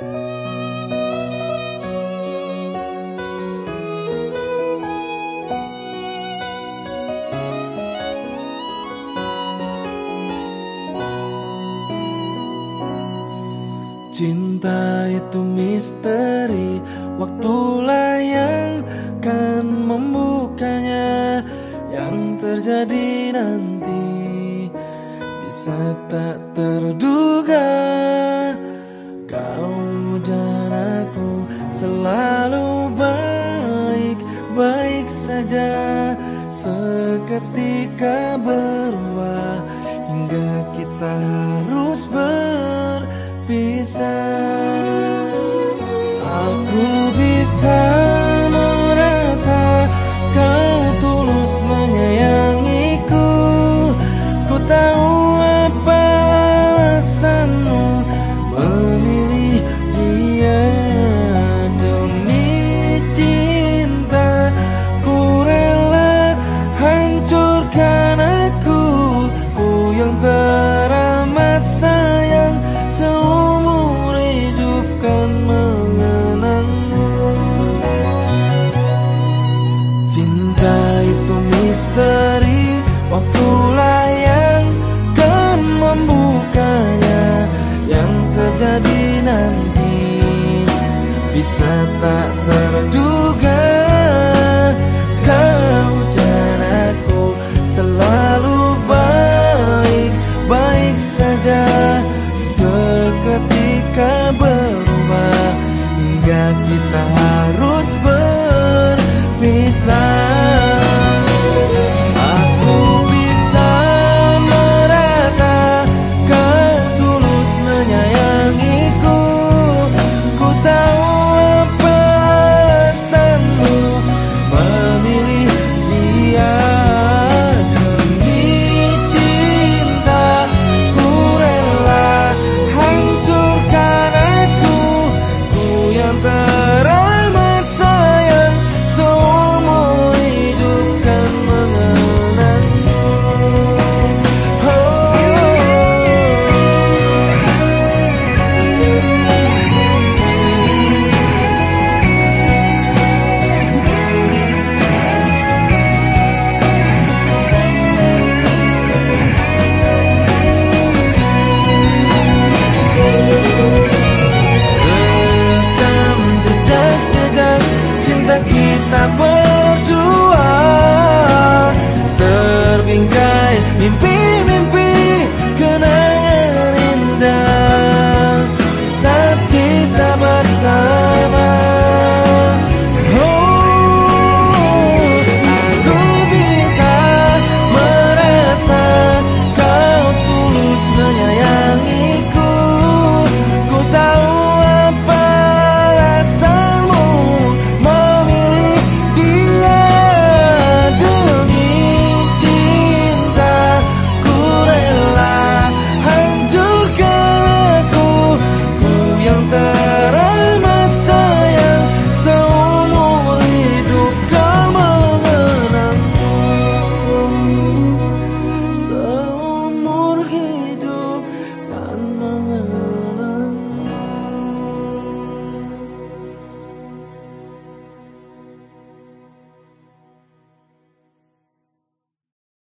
Cinta itu misteri Waktulah yang kan membukanya. Yang terjadi nanti Bisa tak terduga. Kau dan aku selalu baik-baik saja. Seketika berubah hingga kita harus berpisah. Aku bisa merasa kau tulus menyayang. bisa tak terduga?